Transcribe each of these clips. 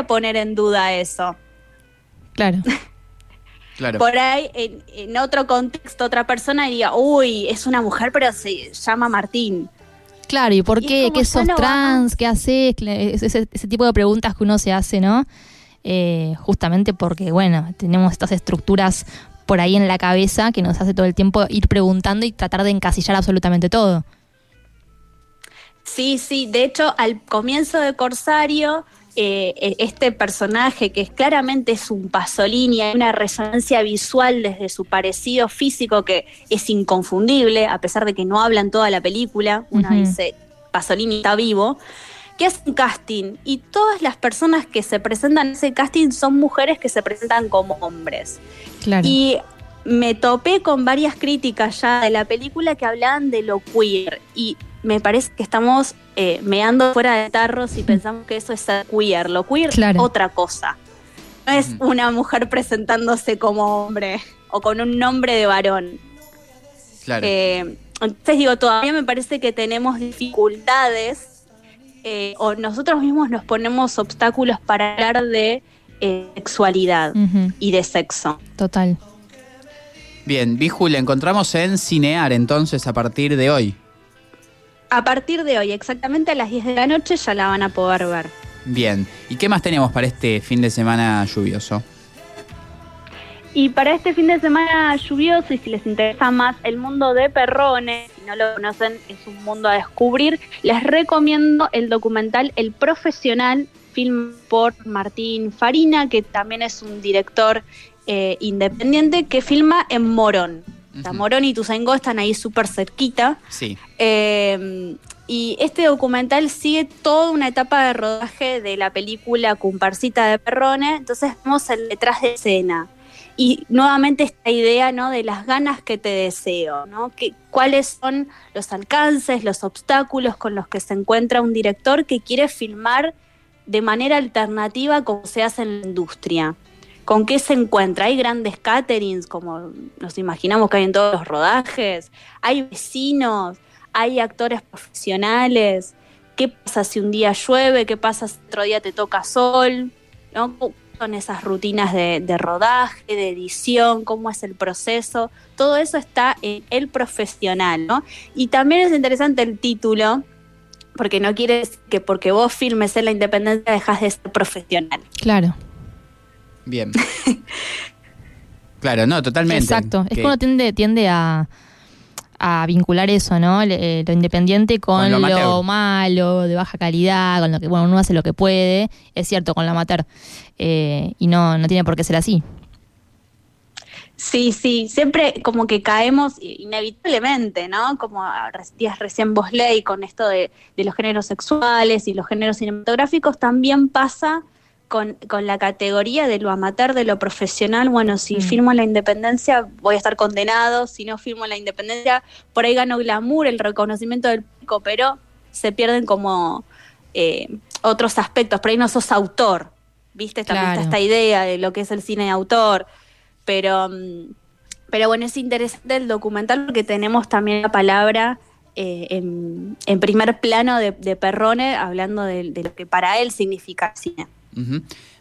a poner en duda eso. Claro. Claro. Por ahí, en, en otro contexto, otra persona diría, uy, es una mujer, pero se llama Martín. Claro, ¿y por Y qué? ¿Qué sos trans? ¿Qué haces? Ese tipo de preguntas que uno se hace, ¿no? Eh, justamente porque, bueno, tenemos estas estructuras por ahí en la cabeza que nos hace todo el tiempo ir preguntando y tratar de encasillar absolutamente todo. Sí, sí, de hecho, al comienzo de Corsario, eh, e- este personaje que claramente es un Pasolini, hay una resonancia visual desde su parecido físico que es inconfundible, a pesar de que no hablan toda la película, uno Ujú. dice, Pasolini está vivo, que es un casting y todas las personas que se presentan en ese casting son mujeres que se presentan como hombres. Claro. Y me topé con varias críticas ya de la película que hablaban de lo queer. Y me parece que estamos eh, meando fuera de tarros y pensamos que eso es ser queer. Lo queer Claro. es otra cosa. No es una mujer presentándose como hombre o con un nombre de varón. Claro. Eh, entonces digo, todavía me parece que tenemos dificultades eh, o nosotros mismos nos ponemos obstáculos para hablar de eh, sexualidad y de sexo. Total. Bien, Biju, la encontramos en Cinear entonces a partir de hoy. A partir de hoy, exactamente a las 10 de la noche, ya la van a poder ver. Bien. ¿Y qué más tenemos para este fin de semana lluvioso? Y para este fin de semana lluvioso, y si les interesa más el mundo de Perrone, si no lo conocen, es un mundo a descubrir, les recomiendo el documental El Profesional, film por Martín Farina, que también es un director eh, independiente que filma en Morón. O sea, Ujú. Morón y están ahí súper cerquita. Sí. Eh, y este documental sigue toda una etapa de rodaje de la película Comparsita de Perrone, entonces vemos el detrás de escena. Y nuevamente esta idea ¿no? de las ganas que te deseo, ¿no? que, cuáles son los alcances, los obstáculos con los que se encuentra un director que quiere filmar de manera alternativa como se hace en la industria. ¿Con qué se encuentra? Hay grandes caterings, como nos imaginamos que hay en todos los rodajes, hay vecinos, hay actores profesionales. ¿Qué pasa si un día llueve? ¿Qué pasa si otro día te toca sol? ¿No? ¿Cómo Son esas rutinas de, rodaje, de edición, cómo es el proceso. Todo eso está en el profesional, ¿no? Y también es interesante el título, porque no quiere decir que porque vos filmes en la independencia dejas de ser profesional. Claro. Bien. claro, no, totalmente. Exacto. Es Que- uno tiende, tiende a, a vincular eso, ¿no? Eh, lo independiente con, Con lo lo, malo, de baja calidad, con lo que, bueno, uno hace lo que puede. Es cierto, con la amateur. Eh, y no, no tiene por qué ser así. Sí, sí, siempre como que caemos inevitablemente, ¿no? Como decías recién vos ley con esto de, de los géneros sexuales y los géneros cinematográficos, también pasa con, con la categoría de lo amateur, de lo profesional. Bueno, si Mm. firmo la independencia voy a estar condenado, si no firmo la independencia, por ahí gano glamour, el reconocimiento del público, pero se pierden como eh, otros aspectos, por ahí no sos autor, ¿viste? También Claro. está esta idea de lo que es el cine de autor. Pero, mm, pero bueno, es interesante el documental porque tenemos también la palabra eh, en, en primer plano de, de Perrone, hablando de, de lo que para él significa cine.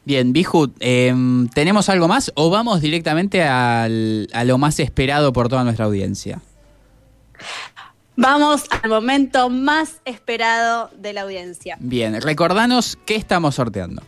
Bien, Biju, em, ¿tenemos algo más o vamos directamente al- a lo más esperado por toda nuestra audiencia? Vamos al momento más esperado de la audiencia. Bien, recordanos qué estamos sorteando.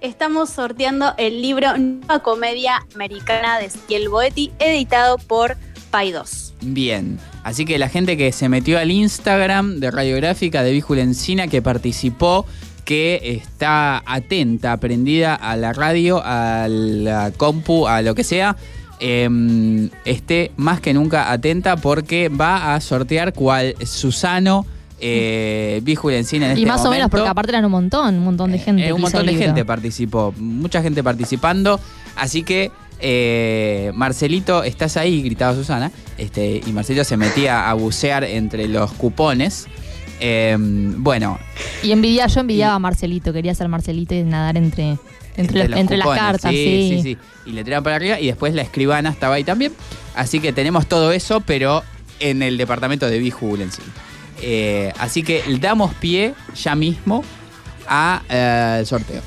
Estamos sorteando el libro Nueva Comedia Americana de Ezequiel Boetti, editado por Paidos. Bien, así que la gente que se metió al Instagram de Radiográfica de Biju Encina, que participó, que está atenta, prendida a la radio, a la compu, a lo que sea, em, esté más que nunca atenta porque va a sortear cual Susano eh, Biju Encina en y este más o menos, porque aparte eran un montón, un montón de gente. Eh, un montón de libro. gente participó, mucha gente participando. Así que, eh, Marcelito, estás ahí, gritaba Susana. Este, y Marcelito se metía a bucear entre los cupones. Eh, bueno, Y envidia, yo envidiaba a Marcelito, quería ser Marcelito y nadar entre, entre, los entre las cartas, sí, sí. sí, sí. Y le tiraban para arriba y después la escribana estaba ahí también. Así que tenemos todo eso, pero en el departamento de Biju. Eh, así que damos pie ya mismo al eh, sorteo.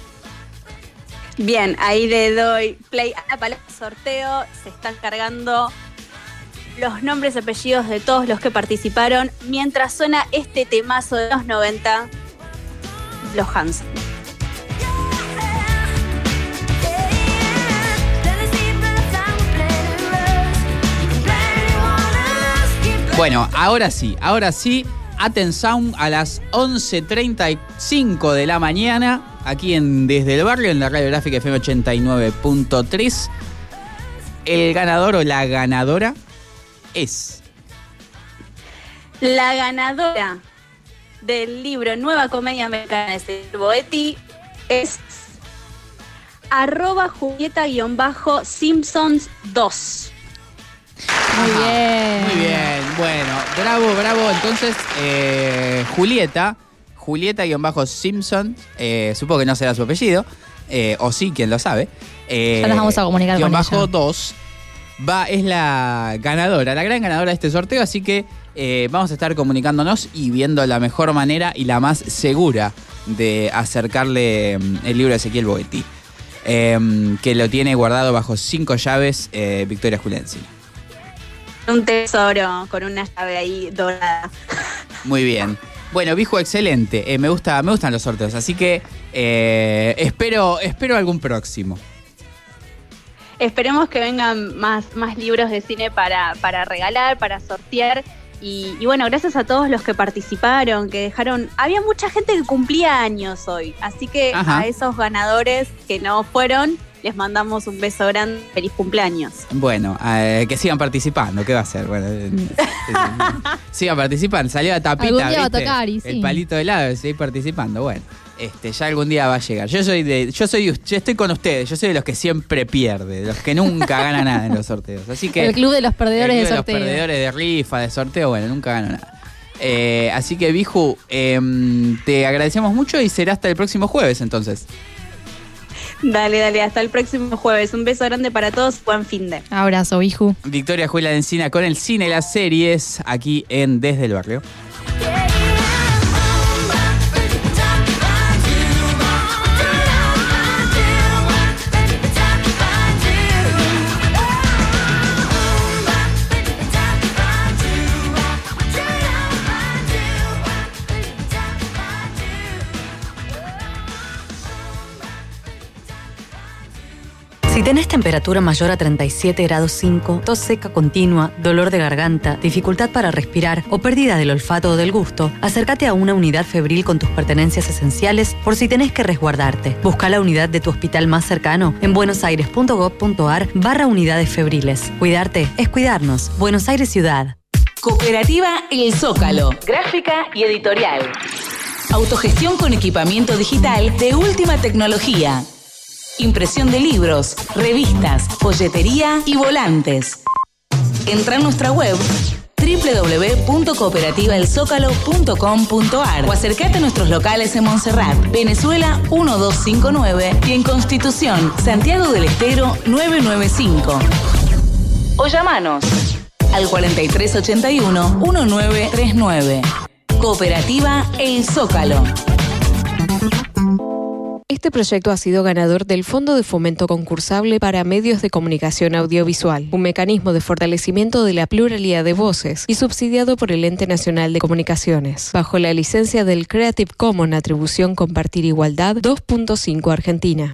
Bien, ahí le doy play a la palabra sorteo. Se están cargando los nombres y apellidos de todos los que participaron mientras suena este temazo de los 90, los Hanson. Bueno, ahora sí, ahora sí, Atención a las 11.35 de la mañana, aquí en Desde el Barrio, en la radiográfica FM 89.3. El ganador o la ganadora es. La ganadora del libro Nueva Comedia Americana de Boetti es arroba Julieta-Simpsons 2. Muy bien. Muy bien, bueno, bravo, bravo. Entonces, eh, Julieta, Julieta-Simpson, eh, supongo que no será su apellido, eh, o sí, quien lo sabe. Eh, Ya nos vamos a comunicar guion con bajo ella. 2 va, es la ganadora, la gran ganadora de este sorteo, así que eh, vamos a estar comunicándonos y viendo la mejor manera y la más segura de acercarle mm, el libro de Ezequiel Boetti, eh, que lo tiene guardado bajo cinco llaves eh, Victoria Julensi. Un tesoro con una llave ahí dorada. Muy bien. Bueno, Viju, excelente. Eh, me, gusta, me gustan los sorteos, así que espero, espero algún próximo. Esperemos que vengan más, más libros de cine para, para regalar, para sortear. Y, y bueno, gracias a todos los que participaron, que dejaron... Había mucha gente que cumplía años hoy, así que Ajá. a esos ganadores que no fueron, les mandamos un beso grande, feliz cumpleaños. Bueno, eh, que sigan participando, ¿qué va a hacer? Bueno, eh, eh, sigan participando, salió la tapita, Algún día va a tocar, y El sí. palito de lado, seguir participando, bueno. Este, ya algún día va a llegar. Yo soy de, yo soy, yo estoy con ustedes, yo soy de los que siempre pierde, de los que nunca ganan nada en los sorteos. Así que El club de los perdedores el de club sorteo. los perdedores de rifa, de sorteo, bueno, nunca gano nada. Eh, así que, Biju, em, te agradecemos mucho y será hasta el próximo jueves entonces. Dale, dale, hasta el próximo jueves. Un beso grande para todos, buen fin de. Abrazo, Biju. Victoria Juela de Encina con el cine y las series aquí en Desde el Barrio. Tenés temperatura mayor a 37 grados 5, tos seca continua, dolor de garganta, dificultad para respirar o pérdida del olfato o del gusto, acércate a una unidad febril con tus pertenencias esenciales por si tenés que resguardarte. Busca la unidad de tu hospital más cercano en buenosaires.gov.ar barra unidades febriles. Cuidarte es cuidarnos. Buenos Aires Ciudad. Cooperativa El Zócalo. Gráfica y editorial. Autogestión con equipamiento digital de última tecnología. Impresión de libros, revistas, folletería y volantes. Entra en nuestra web www.cooperativaelzócalo.com.ar o acércate a nuestros locales en Montserrat, Venezuela 1259 y en Constitución, Santiago del Estero 995. O llamanos al 4381-1939. Cooperativa El Zócalo. Este proyecto ha sido ganador del Fondo de Fomento Concursable para Medios de Comunicación Audiovisual, un mecanismo de fortalecimiento de la pluralidad de voces y subsidiado por el Ente Nacional de Comunicaciones, bajo la licencia del Creative Commons Atribución Compartir Igualdad 2.5 Argentina.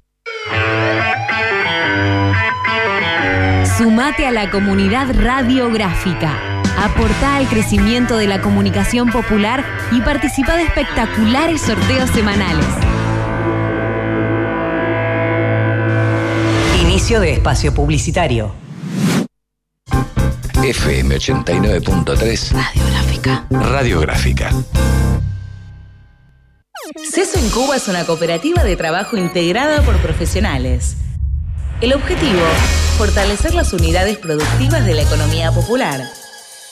Sumate a la comunidad radiográfica. Aportá al crecimiento de la comunicación popular y participa de espectaculares sorteos semanales. Inicio de espacio publicitario. FM 89.3 Radiográfica. Radiográfica. CESO en Cuba es una cooperativa de trabajo integrada por profesionales. El objetivo, fortalecer las unidades productivas de la economía popular.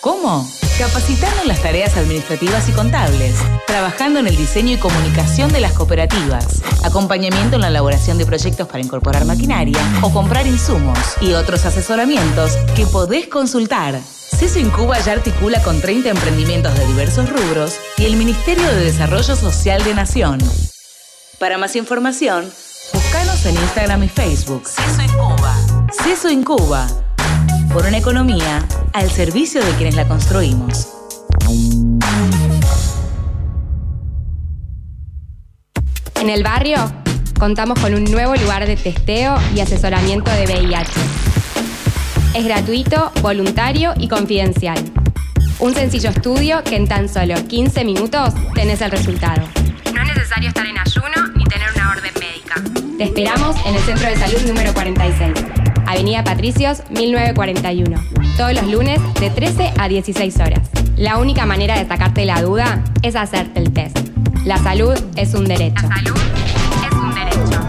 ¿Cómo? Capacitando en las tareas administrativas y contables, trabajando en el diseño y comunicación de las cooperativas, acompañamiento en la elaboración de proyectos para incorporar maquinaria o comprar insumos y otros asesoramientos que podés consultar. CESO en Cuba ya articula con 30 emprendimientos de diversos rubros y el Ministerio de Desarrollo Social de Nación. Para más información, búscanos en Instagram y Facebook. Ceso Incuba. Ceso Incuba. Por una economía al servicio de quienes la construimos. En el barrio contamos con un nuevo lugar de testeo y asesoramiento de VIH. Es gratuito, voluntario y confidencial. Un sencillo estudio que en tan solo 15 minutos tenés el resultado. No es necesario estar en ayuno ni tener una orden médica. Te esperamos en el Centro de Salud número 46, Avenida Patricios 1941, todos los lunes de 13 a 16 horas. La única manera de sacarte la duda es hacerte el test. La salud es un derecho. La salud es un derecho.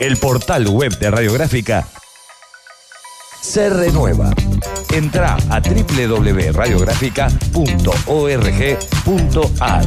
El portal web de Radiográfica se renueva. Entra a www.radiográfica.org.ar.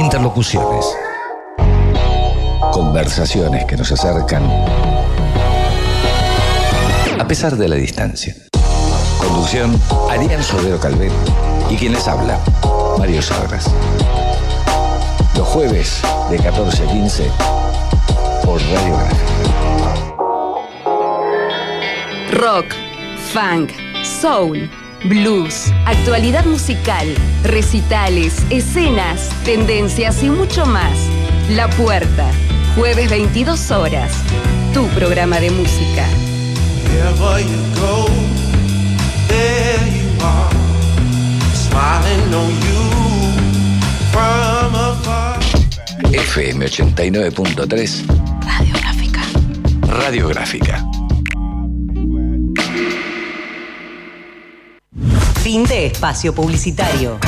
Interlocuciones. Conversaciones que nos acercan a pesar de la distancia. Conducción, Ariel Sodero Calvet y quien les habla, Mario Sagras. Los jueves de 14 a 15 por Radio Gráfica. Rock, funk, soul, blues, actualidad musical, recitales, escenas, tendencias y mucho más. La Puerta, jueves 22 horas. Tu programa de música. FM 89.3 Radiográfica. Radiográfica. Fin de espacio publicitario.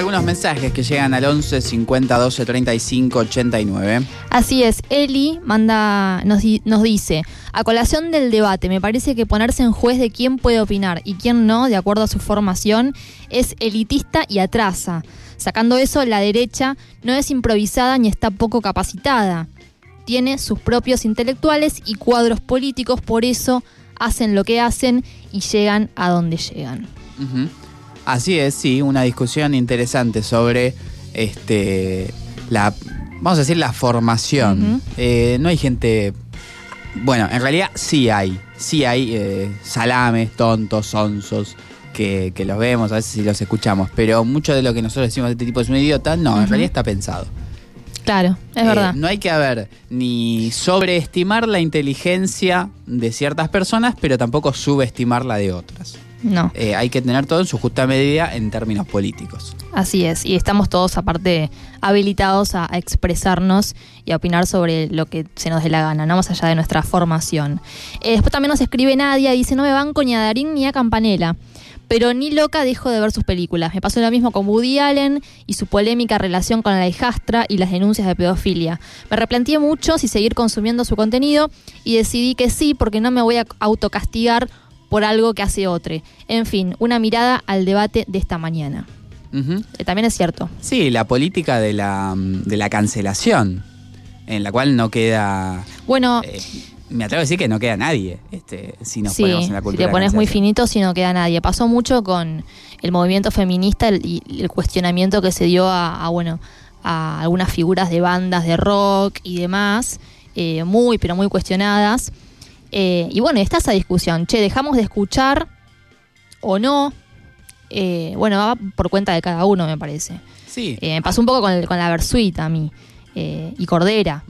Algunos mensajes que llegan al 11 50 12 35 89. Así es, Eli manda, nos, nos dice, a colación del debate, me parece que ponerse en juez de quién puede opinar y quién no, de acuerdo a su formación, es elitista y atrasa. Sacando eso, la derecha no es improvisada ni está poco capacitada. Tiene sus propios intelectuales y cuadros políticos, por eso hacen lo que hacen y llegan a donde llegan. Ujú. Así es, sí, una discusión interesante sobre este la vamos a decir la formación. Eh, no hay gente. Bueno, en realidad sí hay. Sí hay eh, salames, tontos, sonsos, que, que los vemos, a veces sí los escuchamos. Pero mucho de lo que nosotros decimos de este tipo es un idiota, no, en realidad está pensado. Claro, es Eh, verdad. No hay que haber ni sobreestimar la inteligencia de ciertas personas, pero tampoco subestimar la de otras. No. Eh, hay que tener todo en su justa medida en términos políticos. Así es, y estamos todos aparte habilitados a, a expresarnos y a opinar sobre lo que se nos dé la gana, no más allá de nuestra formación. Eh, después también nos escribe Nadia, dice, no me banco ni a Darín ni a Campanella, pero ni loca dejo de ver sus películas. Me pasó lo mismo con Woody Allen y su polémica relación con la hijastra y las denuncias de pedofilia. Me replanteé mucho si seguir consumiendo su contenido y decidí que sí porque no me voy a autocastigar por algo que hace otro. En fin, una mirada al debate de esta mañana. Eh, también es cierto. Sí, la política de la, de la cancelación, en la cual no queda. Bueno, eh, me atrevo a decir que no queda nadie este, si nos sí, ponemos en la si cultura. te de pones muy finito, si no queda nadie. Pasó mucho con el movimiento feminista el- y el cuestionamiento que se dio a, a, bueno, a algunas figuras de bandas de rock y demás, eh, muy, pero muy cuestionadas. Eh, y bueno, está esa discusión. Che, dejamos de escuchar o no. Eh, bueno, va por cuenta de cada uno, me parece. Sí. Eh, me pasó un poco con, el- con la Versuit a mí. eh, y Cordera,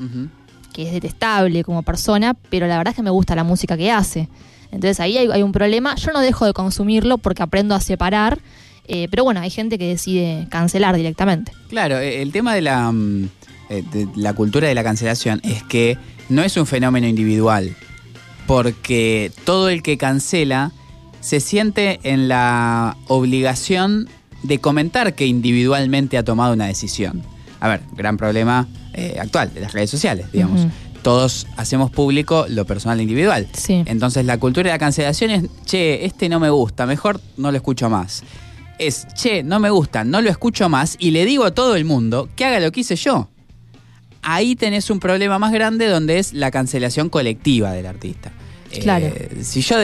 que es detestable como persona, pero la verdad es que me gusta la música que hace. Entonces ahí hay, hay un problema. Yo no dejo de consumirlo porque aprendo a separar. pero bueno, hay gente que decide cancelar directamente. Claro, eh, el tema de la, mm, de la cultura de la cancelación es que no es un fenómeno individual, porque todo el que cancela se siente en la obligación de comentar que individualmente ha tomado una decisión. A ver, gran problema eh, actual de las redes sociales, digamos. Todos hacemos público lo personal e individual. Sí. Entonces la cultura de la cancelación es, che, este no me gusta, mejor no lo escucho más. Es, che, no me gusta, no lo escucho más y le digo a todo el mundo que haga lo que hice yo. Ahí tenés un problema más grande donde es la cancelación colectiva del artista. Claro. Eh, si yo